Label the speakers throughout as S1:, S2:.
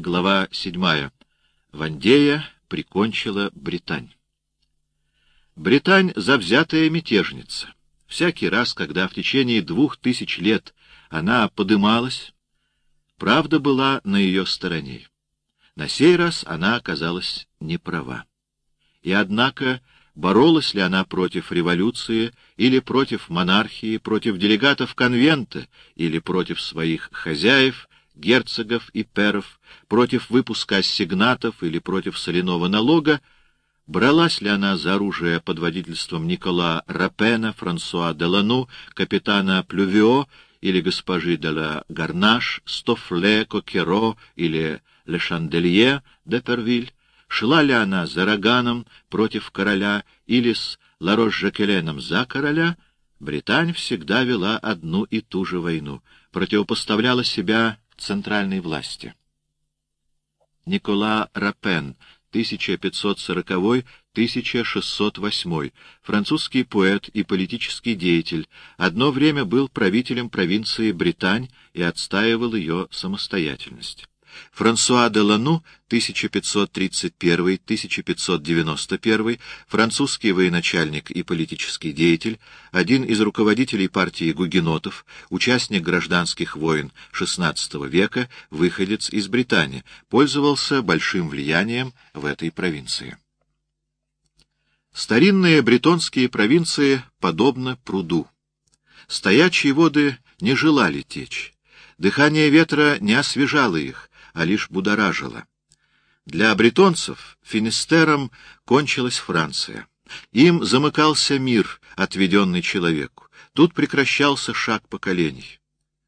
S1: Глава 7. Вандея прикончила Британь. Британь — завзятая мятежница. Всякий раз, когда в течение двух тысяч лет она подымалась, правда была на ее стороне. На сей раз она оказалась неправа. И однако, боролась ли она против революции, или против монархии, против делегатов конвента, или против своих хозяев, герцогов и перов, против выпуска ассигнатов или против соляного налога, бралась ли она за оружие под водительством Никола Рапена, Франсуа Делану, капитана Плювио или госпожи де ла Гарнаш, Стофле, Кокеро или Ле Шанделье де Первиль, шла ли она за Роганом против короля или с Ларош-Жакеленом за короля, Британь всегда вела одну и ту же войну, противопоставляла себя центральной власти. Никола Рапен, 1540-1608, французский поэт и политический деятель, одно время был правителем провинции Британь и отстаивал ее самостоятельность. Франсуа де Лану, 1531-1591, французский военачальник и политический деятель, один из руководителей партии гугенотов, участник гражданских войн XVI века, выходец из Британии, пользовался большим влиянием в этой провинции. Старинные бретонские провинции подобны пруду. Стоячие воды не желали течь. Дыхание ветра не освежало их, а лишь будоражила. Для бретонцев финистером кончилась Франция. Им замыкался мир, отведенный человеку. Тут прекращался шаг поколений.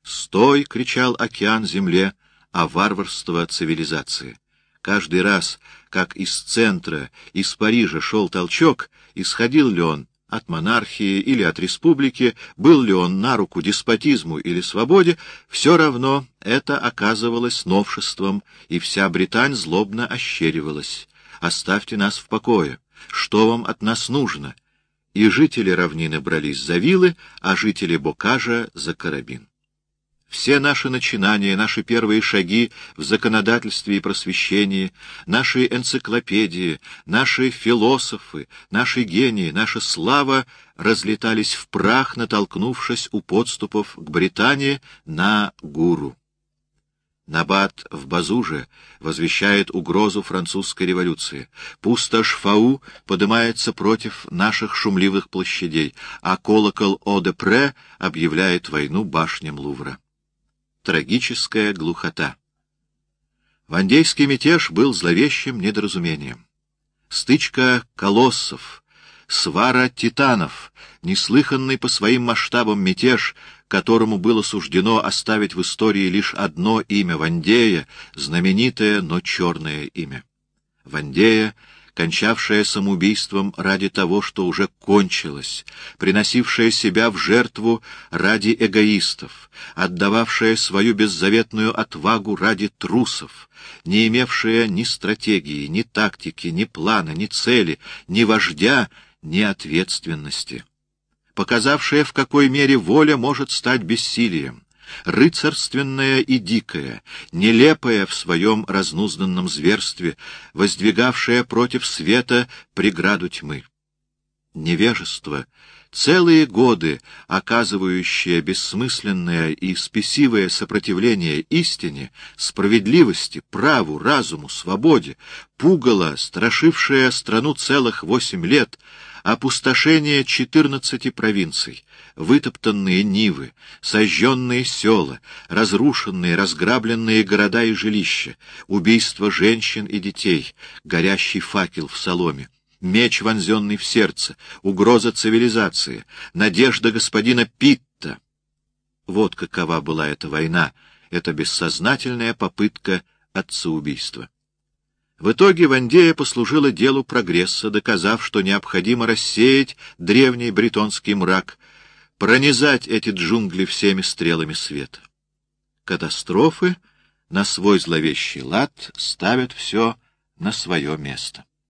S1: «Стой!» — кричал океан земле, а варварство цивилизации. Каждый раз, как из центра, из Парижа шел толчок, исходил ли он от монархии или от республики, был ли он на руку деспотизму или свободе, все равно это оказывалось новшеством, и вся Британь злобно ощеривалась. «Оставьте нас в покое. Что вам от нас нужно?» И жители равнины брались за вилы, а жители Бокажа — за карабин. Все наши начинания, наши первые шаги в законодательстве и просвещении, наши энциклопедии, наши философы, наши гении, наша слава разлетались в прах, натолкнувшись у подступов к Британии на гуру. Набат в Базуже возвещает угрозу французской революции. Пустошь Фау поднимается против наших шумливых площадей, а колокол О-де-Пре объявляет войну башням Лувра трагическая глухота. Вандейский мятеж был зловещим недоразумением. Стычка колоссов, свара титанов, неслыханный по своим масштабам мятеж, которому было суждено оставить в истории лишь одно имя Вандея, знаменитое, но черное имя. Вандея — кончавшая самоубийством ради того, что уже кончилось, приносившая себя в жертву ради эгоистов, отдававшая свою беззаветную отвагу ради трусов, не имевшая ни стратегии, ни тактики, ни плана, ни цели, ни вождя, ни ответственности, показавшая, в какой мере воля может стать бессилием, рыцарственная и дикая, нелепая в своем разнузданном зверстве, воздвигавшая против света преграду тьмы. Невежество, целые годы оказывающее бессмысленное и спесивое сопротивление истине, справедливости, праву, разуму, свободе, пугало, страшившее страну целых восемь лет, опустошение четырнадцати провинций, вытоптанные нивы, сожженные села, разрушенные, разграбленные города и жилища, убийство женщин и детей, горящий факел в соломе, меч, вонзенный в сердце, угроза цивилизации, надежда господина Питта. Вот какова была эта война, эта бессознательная попытка отцеубийства. В итоге Вандея послужила делу прогресса, доказав, что необходимо рассеять древний бретонский мрак, пронизать эти джунгли всеми стрелами света. Катастрофы на свой зловещий лад ставят все на свое место.